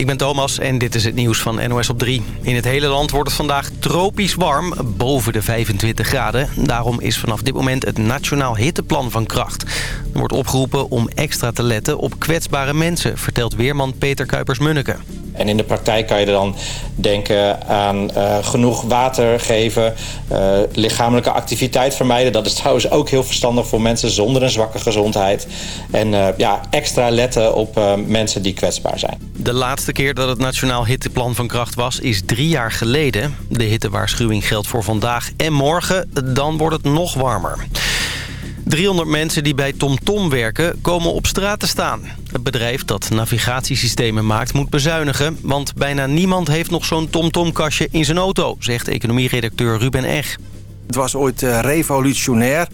ik ben Thomas en dit is het nieuws van NOS op 3. In het hele land wordt het vandaag tropisch warm, boven de 25 graden. Daarom is vanaf dit moment het Nationaal Hitteplan van kracht. Er wordt opgeroepen om extra te letten op kwetsbare mensen... vertelt weerman Peter Kuipers-Munneke. En in de praktijk kan je dan denken aan uh, genoeg water geven, uh, lichamelijke activiteit vermijden. Dat is trouwens ook heel verstandig voor mensen zonder een zwakke gezondheid. En uh, ja, extra letten op mensen die kwetsbaar zijn. De laatste keer dat het Nationaal Hitteplan van kracht was is drie jaar geleden. De hittewaarschuwing geldt voor vandaag en morgen. Dan wordt het nog warmer. 300 mensen die bij TomTom werken komen op straat te staan. Het bedrijf dat navigatiesystemen maakt moet bezuinigen... want bijna niemand heeft nog zo'n TomTom-kastje in zijn auto... zegt economieredacteur Ruben Eg. Het was ooit uh, revolutionair.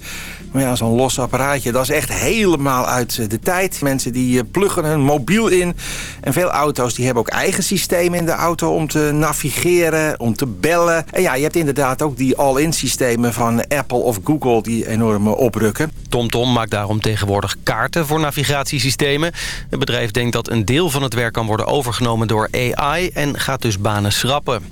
Maar ja, zo'n los apparaatje, dat is echt helemaal uit eh, de tijd. Mensen die eh, pluggen hun mobiel in. En veel auto's die hebben ook eigen systemen in de auto om te navigeren, om te bellen. En ja, je hebt inderdaad ook die all-in systemen van Apple of Google die enorm oprukken. TomTom maakt daarom tegenwoordig kaarten voor navigatiesystemen. Het bedrijf denkt dat een deel van het werk kan worden overgenomen door AI en gaat dus banen schrappen.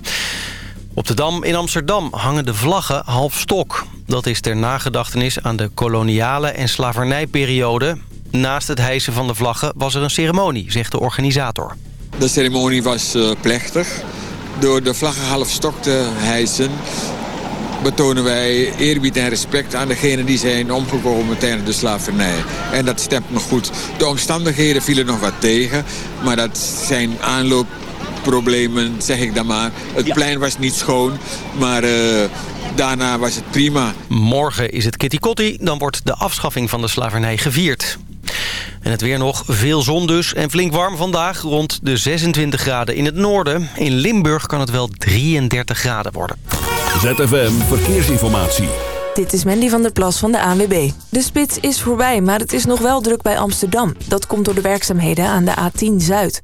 Op de Dam in Amsterdam hangen de vlaggen half stok. Dat is ter nagedachtenis aan de koloniale en slavernijperiode. Naast het hijsen van de vlaggen was er een ceremonie, zegt de organisator. De ceremonie was uh, plechtig. Door de vlaggen half stok te hijsen betonen wij eerbied en respect aan degenen die zijn omgekomen tijdens de slavernij. En dat stemt nog goed. De omstandigheden vielen nog wat tegen, maar dat zijn aanloop problemen, zeg ik dan maar. Het plein was niet schoon, maar uh, daarna was het prima. Morgen is het Kitty Kotti, dan wordt de afschaffing van de slavernij gevierd. En het weer nog, veel zon dus en flink warm vandaag. Rond de 26 graden in het noorden. In Limburg kan het wel 33 graden worden. ZFM Verkeersinformatie. Dit is Mandy van der Plas van de ANWB. De spits is voorbij, maar het is nog wel druk bij Amsterdam. Dat komt door de werkzaamheden aan de A10 Zuid.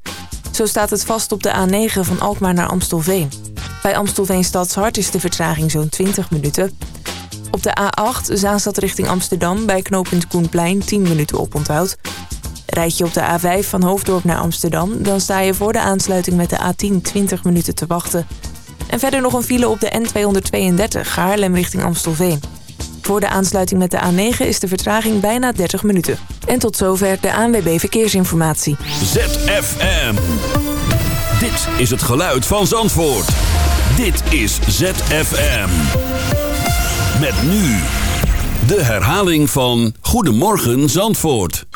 Zo staat het vast op de A9 van Alkmaar naar Amstelveen. Bij Amstelveen Stadshart is de vertraging zo'n 20 minuten. Op de A8 Zaanstad richting Amsterdam bij knooppunt Koenplein 10 minuten oponthoud. Rijd je op de A5 van Hoofddorp naar Amsterdam... dan sta je voor de aansluiting met de A10 20 minuten te wachten. En verder nog een file op de N232 Haarlem richting Amstelveen. Voor de aansluiting met de A9 is de vertraging bijna 30 minuten. En tot zover de ANWB Verkeersinformatie. ZFM. Dit is het geluid van Zandvoort. Dit is ZFM. Met nu de herhaling van Goedemorgen Zandvoort.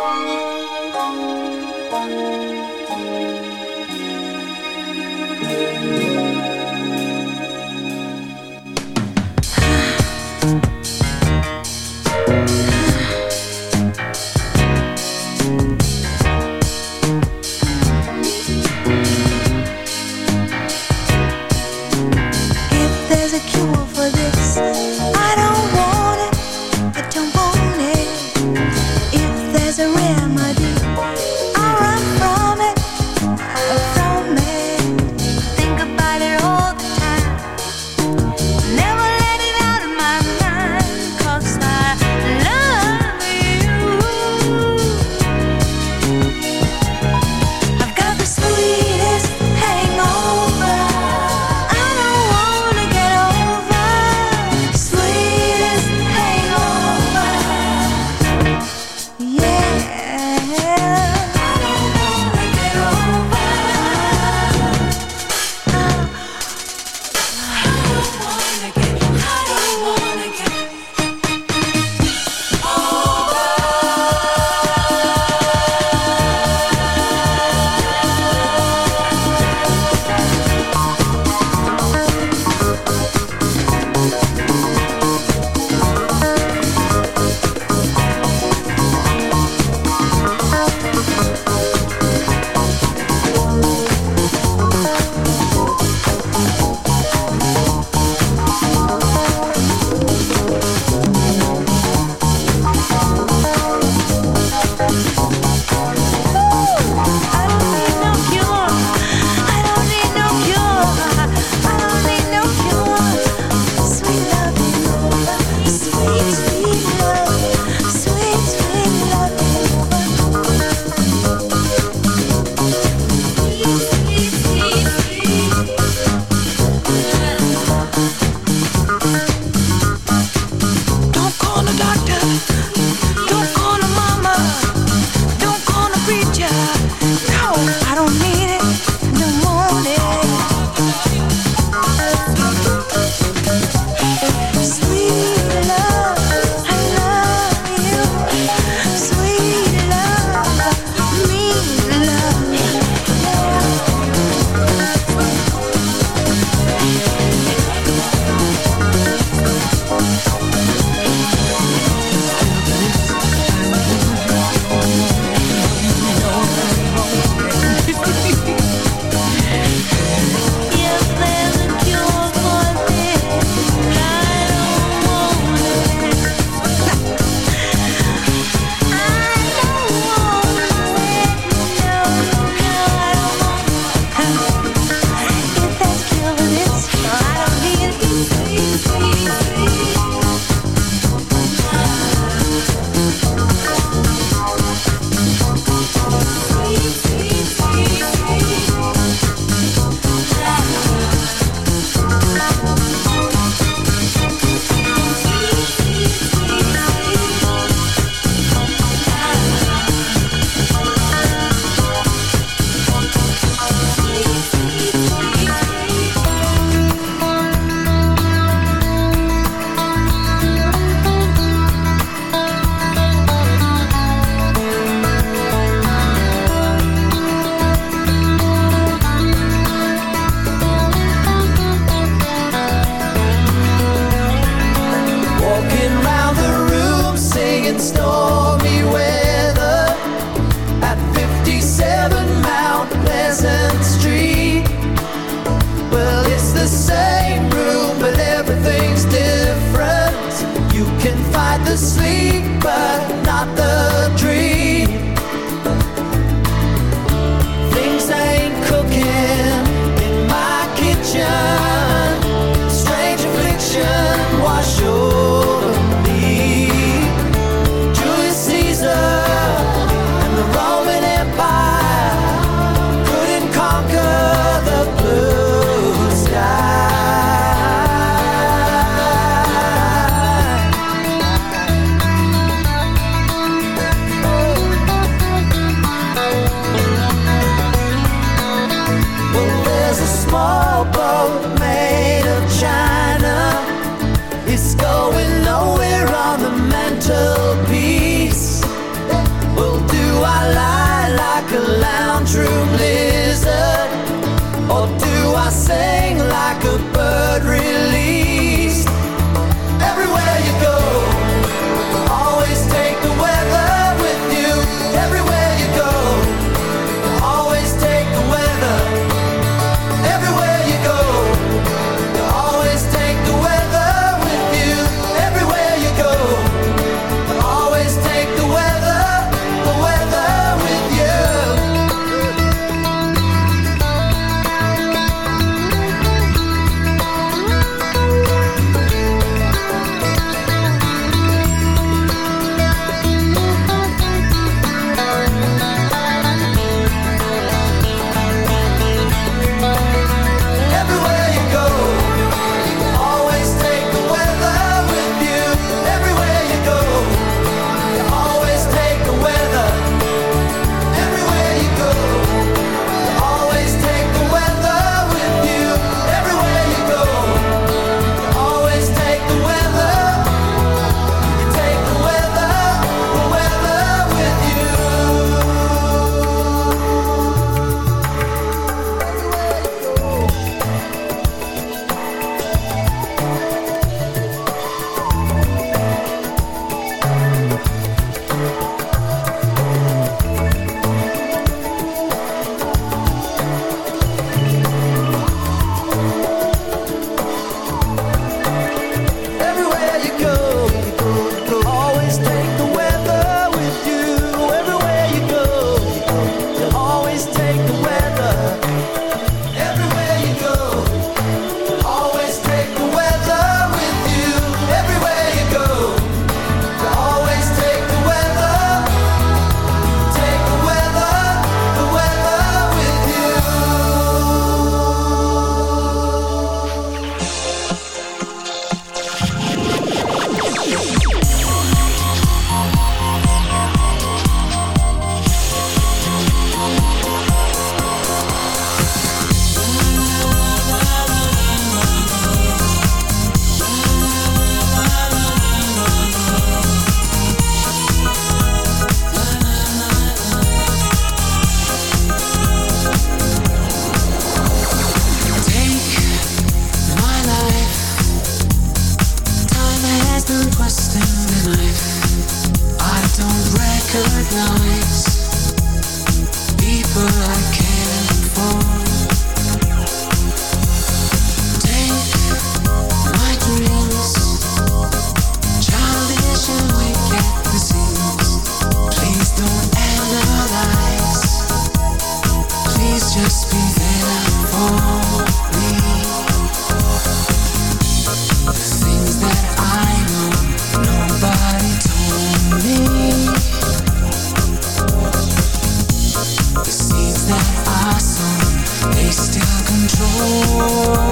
中。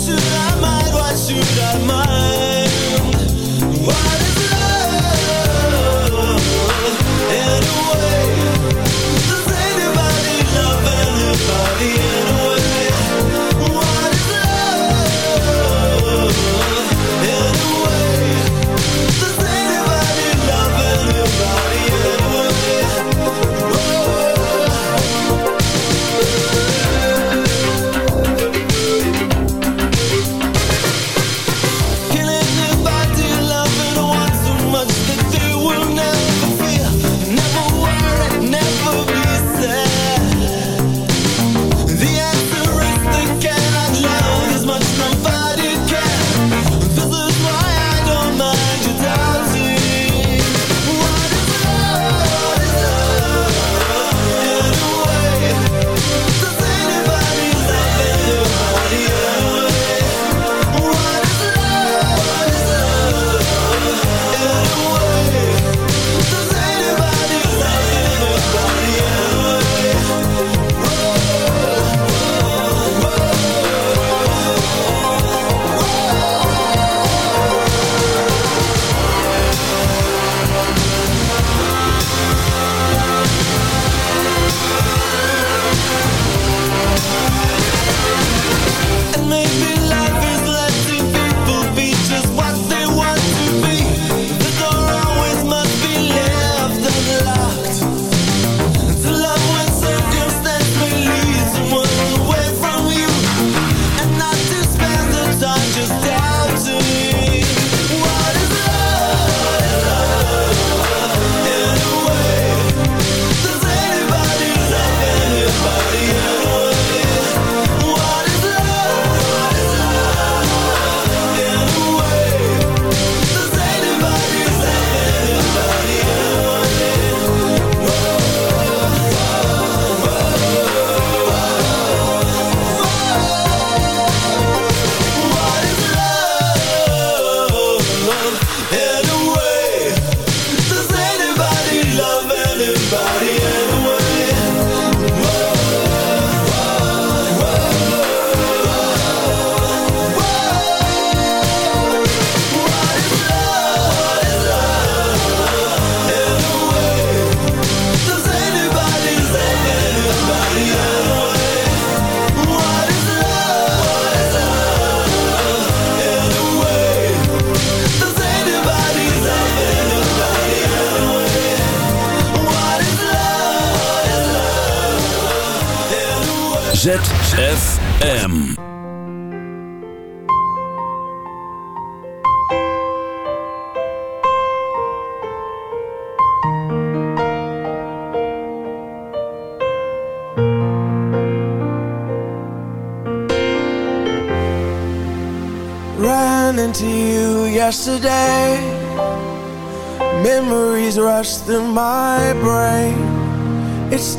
should I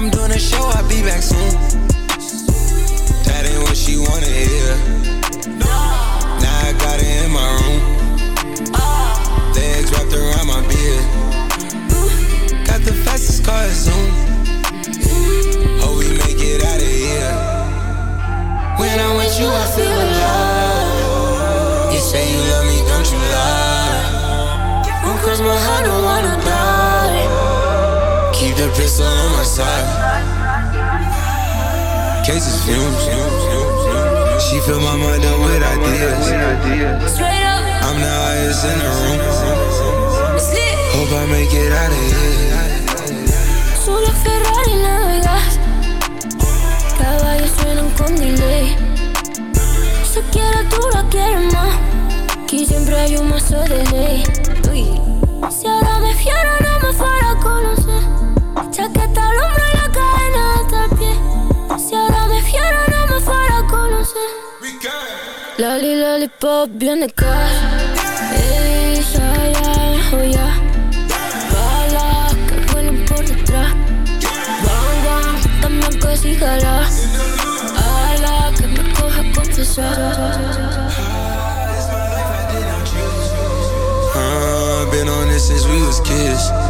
I'm doing a show, I'll be back soon. That ain't what she wanna hear. Now I got it in my room. Legs wrapped around my beard. Got the fastest car Zoom. Hope we make it out of here. When I'm with you, I feel alive. You say you love me, don't you lie? Won't cross my heart, don't wanna die. The pistol on my side. Cases fumes. She fill my mind up with ideas. I'm the highest in the room. Hope I make it out of here. Solo Ferrari navegas Caballos suenan con delay Se quiere tú la quieres más Aquí siempre hay un mazo de ley Uy. Lollipop, bien de casa Ey, ya, ya, oh ya Bala, que vuelen por detrás Bang, bang, dame que si jala Ala, que me coja confesar Uh, been on this since we was kids.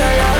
Dit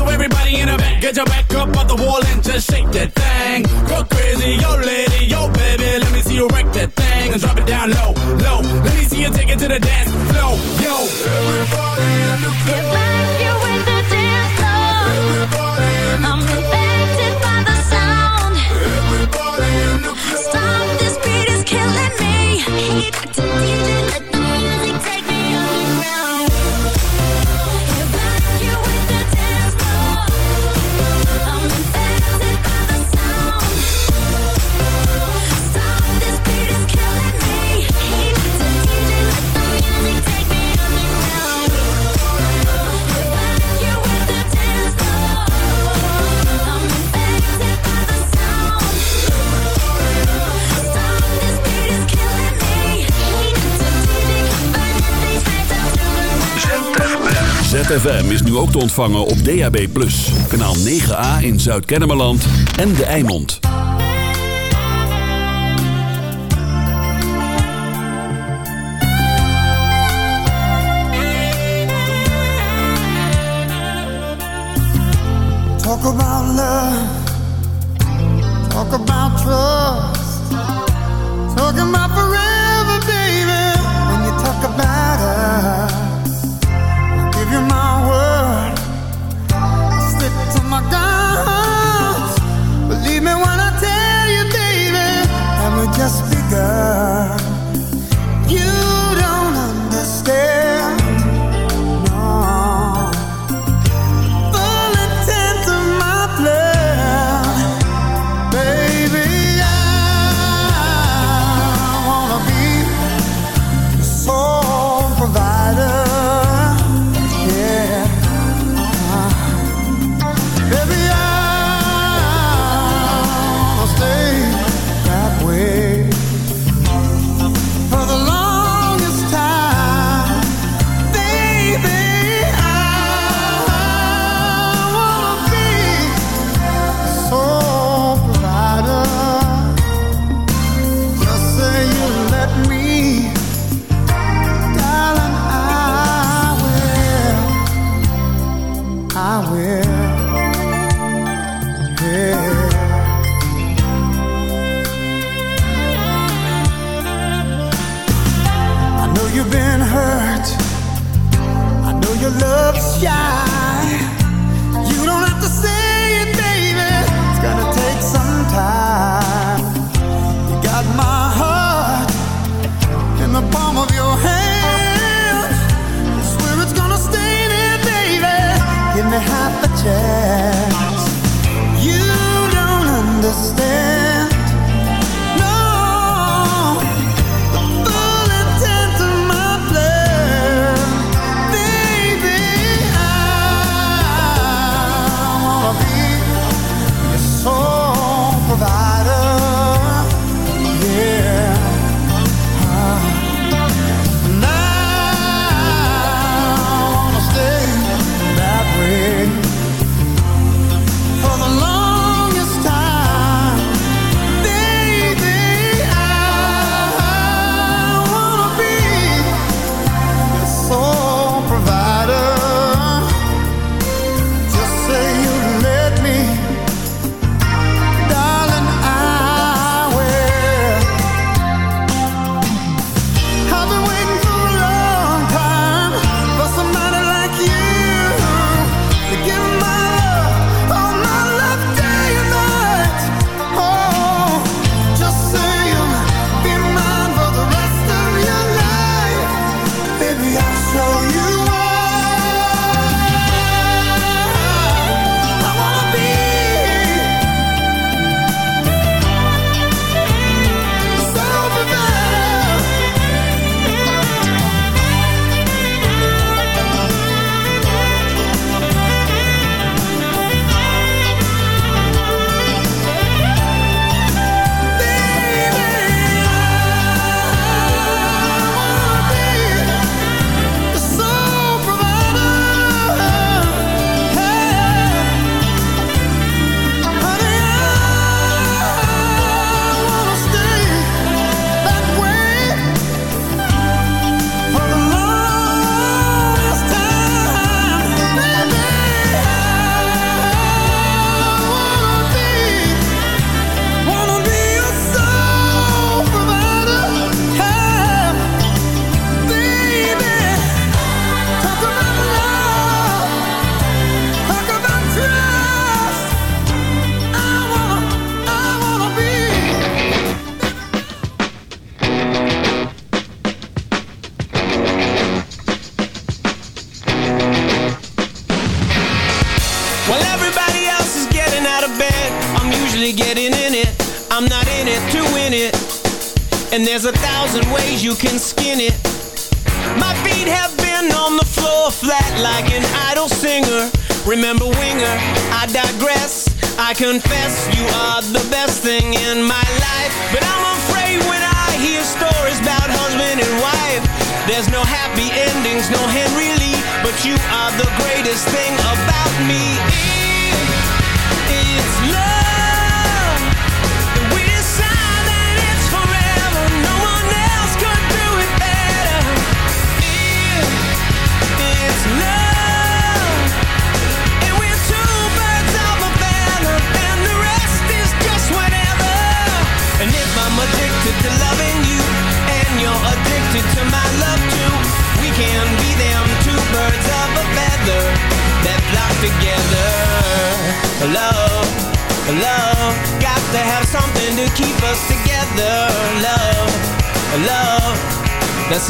So everybody in the back, get your back up off the wall and just shake that thing. Go crazy, yo lady, yo baby, let me see you wreck that thing and drop it down low, low. Let me see you take it to the dance floor, yo. Everybody in the Get back, you in the dance floor. Everybody in the I'm infected by the sound. Everybody in the club. Stop, this beat is killing me. Heat ZFM is nu ook te ontvangen op DAB+. Kanaal 9A in Zuid-Kennemerland en De Eimond. Talk about love. Talk about.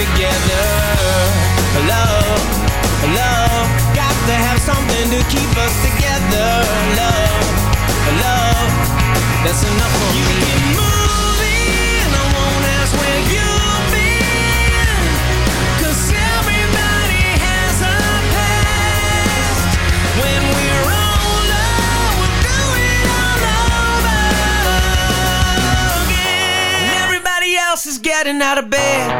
together. Love, love, got to have something to keep us together. Love, love, that's enough for you me. I won't ask where you've everybody has a past. When we're else is getting out of bed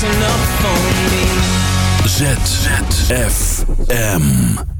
Z for me. M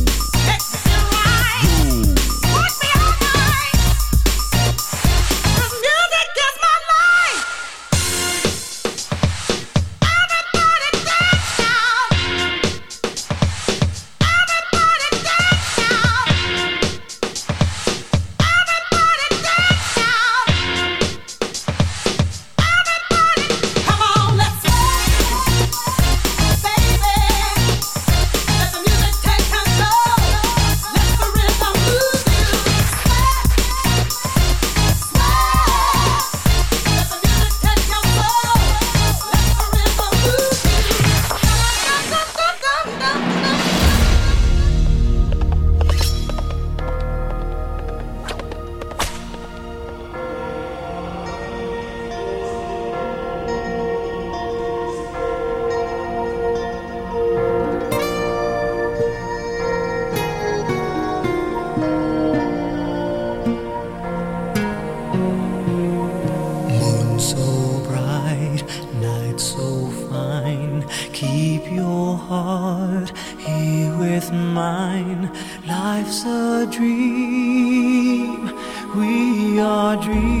With mine. Life's a dream, we are dreaming.